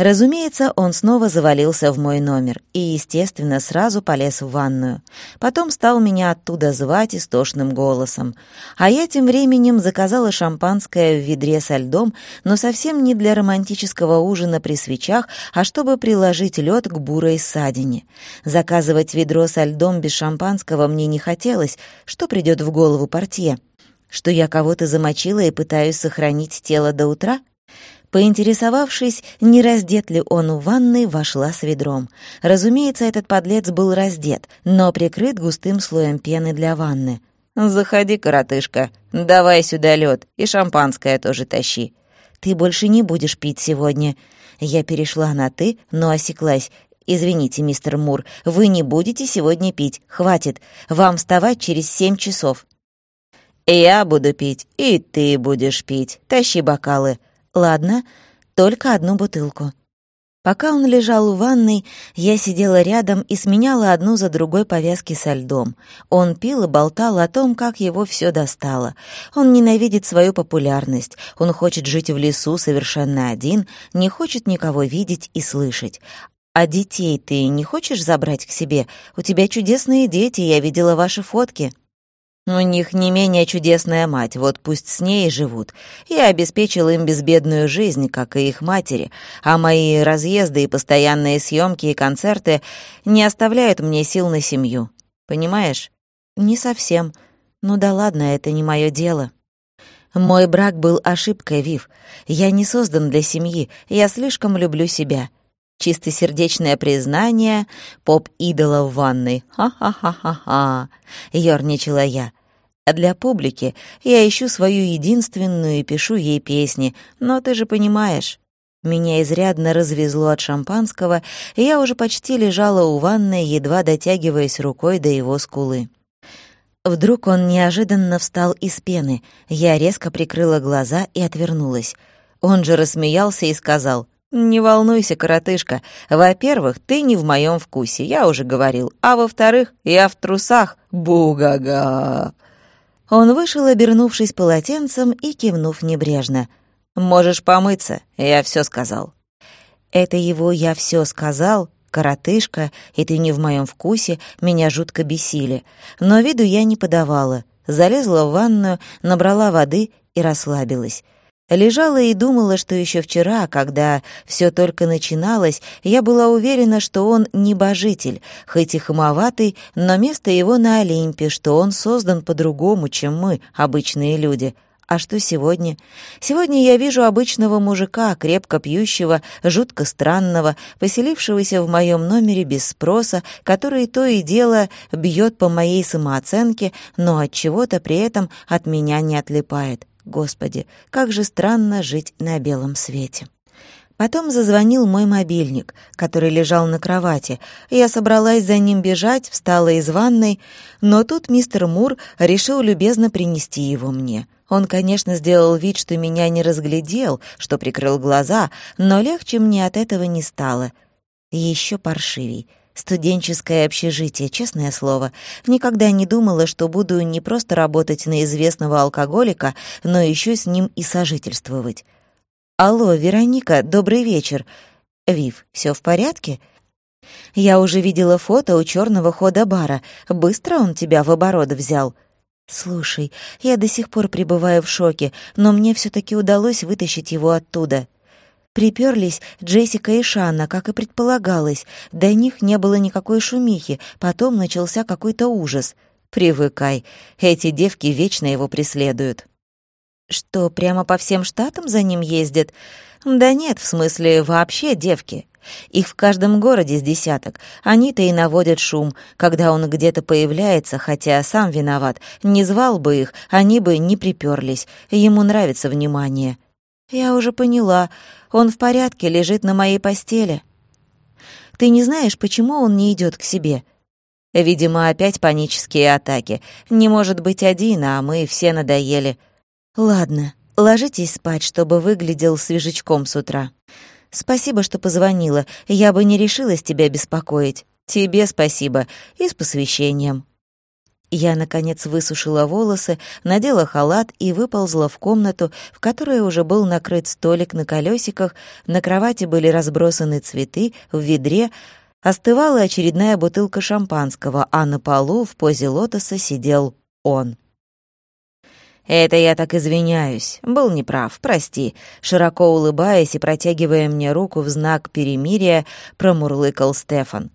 Разумеется, он снова завалился в мой номер и, естественно, сразу полез в ванную. Потом стал меня оттуда звать истошным голосом. А я тем временем заказала шампанское в ведре со льдом, но совсем не для романтического ужина при свечах, а чтобы приложить лед к бурой ссадине. Заказывать ведро со льдом без шампанского мне не хотелось, что придет в голову портье. Что я кого-то замочила и пытаюсь сохранить тело до утра? Поинтересовавшись, не раздет ли он у ванны, вошла с ведром. Разумеется, этот подлец был раздет, но прикрыт густым слоем пены для ванны. «Заходи, коротышка, давай сюда лед и шампанское тоже тащи. Ты больше не будешь пить сегодня». Я перешла на «ты», но осеклась. «Извините, мистер Мур, вы не будете сегодня пить. Хватит. Вам вставать через семь часов». «Я буду пить, и ты будешь пить. Тащи бокалы». «Ладно, только одну бутылку». Пока он лежал в ванной, я сидела рядом и сменяла одну за другой повязки со льдом. Он пил и болтал о том, как его все достало. Он ненавидит свою популярность, он хочет жить в лесу совершенно один, не хочет никого видеть и слышать. «А детей ты не хочешь забрать к себе? У тебя чудесные дети, я видела ваши фотки». У них не менее чудесная мать, вот пусть с ней и живут. Я обеспечил им безбедную жизнь, как и их матери, а мои разъезды и постоянные съемки и концерты не оставляют мне сил на семью. Понимаешь? Не совсем. Ну да ладно, это не мое дело. Мой брак был ошибкой, Вив. Я не создан для семьи, я слишком люблю себя. Чистосердечное признание поп-идола в ванной. Ха-ха-ха-ха-ха. Ёрничала я. А для публики я ищу свою единственную и пишу ей песни, но ты же понимаешь. Меня изрядно развезло от шампанского, и я уже почти лежала у ванной, едва дотягиваясь рукой до его скулы. Вдруг он неожиданно встал из пены. Я резко прикрыла глаза и отвернулась. Он же рассмеялся и сказал, «Не волнуйся, коротышка. Во-первых, ты не в моем вкусе, я уже говорил. А во-вторых, я в трусах. Бу-га-га!» Он вышел, обернувшись полотенцем и кивнув небрежно. «Можешь помыться, я все сказал». Это его «я все сказал», коротышка, и ты не в моем вкусе, меня жутко бесили. Но виду я не подавала. Залезла в ванную, набрала воды и расслабилась. Лежала и думала, что еще вчера, когда все только начиналось, я была уверена, что он небожитель, хоть и хамоватый, но место его на Олимпе, что он создан по-другому, чем мы, обычные люди. А что сегодня? Сегодня я вижу обычного мужика, крепко пьющего, жутко странного, поселившегося в моем номере без спроса, который то и дело бьет по моей самооценке, но от чего-то при этом от меня не отлипает. Господи, как же странно жить на белом свете. Потом зазвонил мой мобильник, который лежал на кровати. Я собралась за ним бежать, встала из ванной, но тут мистер Мур решил любезно принести его мне. Он, конечно, сделал вид, что меня не разглядел, что прикрыл глаза, но легче мне от этого не стало. Еще паршивей — Студенческое общежитие, честное слово. Никогда не думала, что буду не просто работать на известного алкоголика, но еще с ним и сожительствовать. «Алло, Вероника, добрый вечер. Вив, все в порядке?» «Я уже видела фото у черного хода бара. Быстро он тебя в оборот взял?» «Слушай, я до сих пор пребываю в шоке, но мне все таки удалось вытащить его оттуда». Приперлись Джессика и Шанна, как и предполагалось. До них не было никакой шумихи, потом начался какой-то ужас. Привыкай, эти девки вечно его преследуют. Что, прямо по всем штатам за ним ездят? Да нет, в смысле, вообще девки. Их в каждом городе с десяток. Они-то и наводят шум, когда он где-то появляется, хотя сам виноват. Не звал бы их, они бы не приперлись. Ему нравится внимание. Я уже поняла. Он в порядке, лежит на моей постели. Ты не знаешь, почему он не идет к себе? Видимо, опять панические атаки. Не может быть один, а мы все надоели. Ладно, ложитесь спать, чтобы выглядел свежечком с утра. Спасибо, что позвонила. Я бы не решилась тебя беспокоить. Тебе спасибо. И с посвящением. Я, наконец, высушила волосы, надела халат и выползла в комнату, в которой уже был накрыт столик на колесиках, на кровати были разбросаны цветы, в ведре остывала очередная бутылка шампанского, а на полу в позе лотоса сидел он. «Это я так извиняюсь. Был неправ, прости». Широко улыбаясь и протягивая мне руку в знак перемирия, промурлыкал Стефан.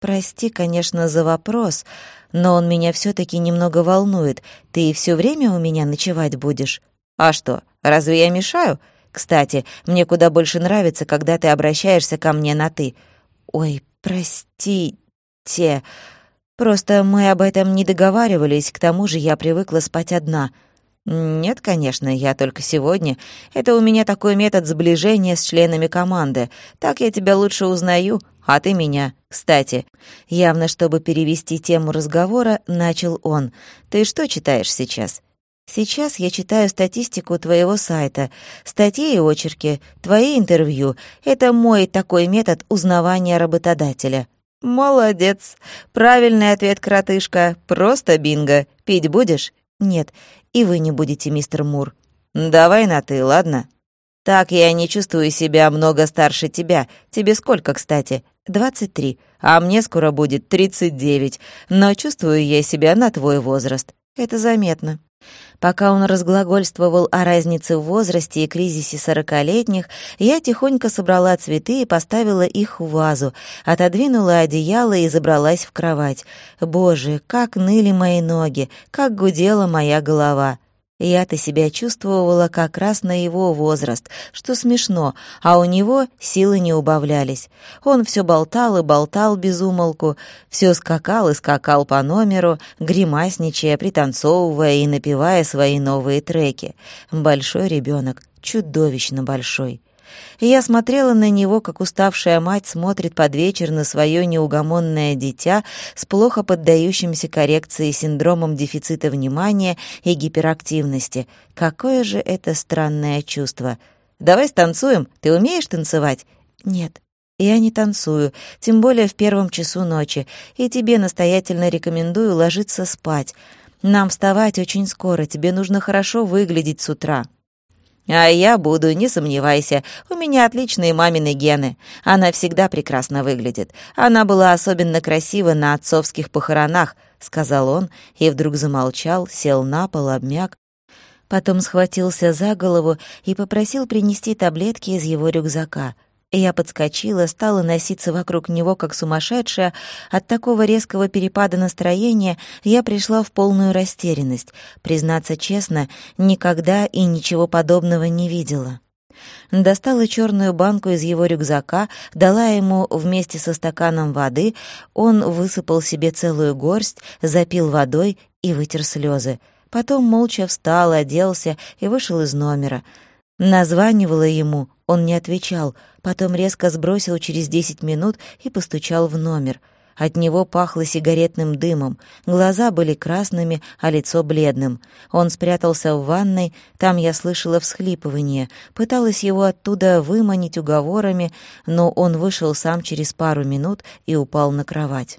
«Прости, конечно, за вопрос, но он меня все-таки немного волнует. Ты все время у меня ночевать будешь? А что, разве я мешаю? Кстати, мне куда больше нравится, когда ты обращаешься ко мне на «ты». Ой, простите. Просто мы об этом не договаривались, к тому же я привыкла спать одна». «Нет, конечно, я только сегодня. Это у меня такой метод сближения с членами команды. Так я тебя лучше узнаю, а ты меня. Кстати, явно чтобы перевести тему разговора, начал он. Ты что читаешь сейчас? Сейчас я читаю статистику твоего сайта, статьи и очерки, твои интервью. Это мой такой метод узнавания работодателя. Молодец. Правильный ответ, кротышка. Просто бинго. Пить будешь? Нет. И вы не будете, мистер Мур. Давай на ты, ладно? Так я не чувствую себя много старше тебя. Тебе сколько, кстати? «Двадцать три, а мне скоро будет тридцать девять, но чувствую я себя на твой возраст. Это заметно». Пока он разглагольствовал о разнице в возрасте и кризисе сорокалетних, я тихонько собрала цветы и поставила их в вазу, отодвинула одеяло и забралась в кровать. Боже, как ныли мои ноги, как гудела моя голова. Я-то себя чувствовала как раз на его возраст, что смешно, а у него силы не убавлялись. Он все болтал и болтал без умолку, все скакал и скакал по номеру, гримасничая, пританцовывая и напевая свои новые треки. Большой ребенок, чудовищно большой и я смотрела на него, как уставшая мать смотрит под вечер на свое неугомонное дитя с плохо поддающимся коррекции синдромом дефицита внимания и гиперактивности. Какое же это странное чувство. «Давай станцуем. Ты умеешь танцевать?» «Нет». «Я не танцую, тем более в первом часу ночи, и тебе настоятельно рекомендую ложиться спать. Нам вставать очень скоро, тебе нужно хорошо выглядеть с утра». А я буду, не сомневайся. У меня отличные мамины гены. Она всегда прекрасно выглядит. Она была особенно красива на отцовских похоронах, сказал он и вдруг замолчал, сел на пол, обмяк. Потом схватился за голову и попросил принести таблетки из его рюкзака — я подскочила, стала носиться вокруг него, как сумасшедшая. От такого резкого перепада настроения я пришла в полную растерянность. Признаться честно, никогда и ничего подобного не видела. Достала черную банку из его рюкзака, дала ему вместе со стаканом воды, он высыпал себе целую горсть, запил водой и вытер слезы. Потом молча встал, оделся и вышел из номера. Названивала ему, он не отвечал, потом резко сбросил через десять минут и постучал в номер. От него пахло сигаретным дымом, глаза были красными, а лицо бледным. Он спрятался в ванной, там я слышала всхлипывание, пыталась его оттуда выманить уговорами, но он вышел сам через пару минут и упал на кровать.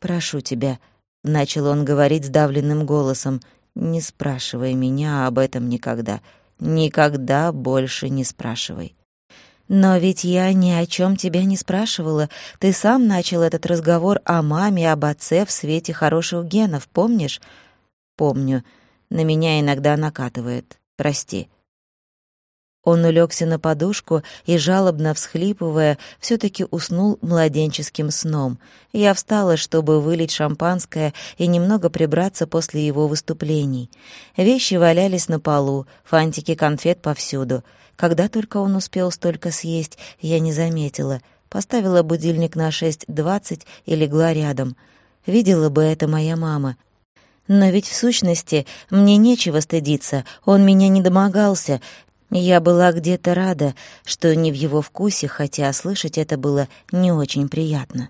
«Прошу тебя», — начал он говорить сдавленным голосом, — «не спрашивай меня об этом никогда». Никогда больше не спрашивай. Но ведь я ни о чем тебя не спрашивала. Ты сам начал этот разговор о маме, об отце в свете хороших генов, помнишь? Помню. На меня иногда накатывает. Прости. Он улегся на подушку и, жалобно всхлипывая, все таки уснул младенческим сном. Я встала, чтобы вылить шампанское и немного прибраться после его выступлений. Вещи валялись на полу, фантики конфет повсюду. Когда только он успел столько съесть, я не заметила. Поставила будильник на 6.20 и легла рядом. Видела бы это моя мама. Но ведь в сущности мне нечего стыдиться, он меня не домогался, я была где-то рада, что не в его вкусе, хотя слышать это было не очень приятно.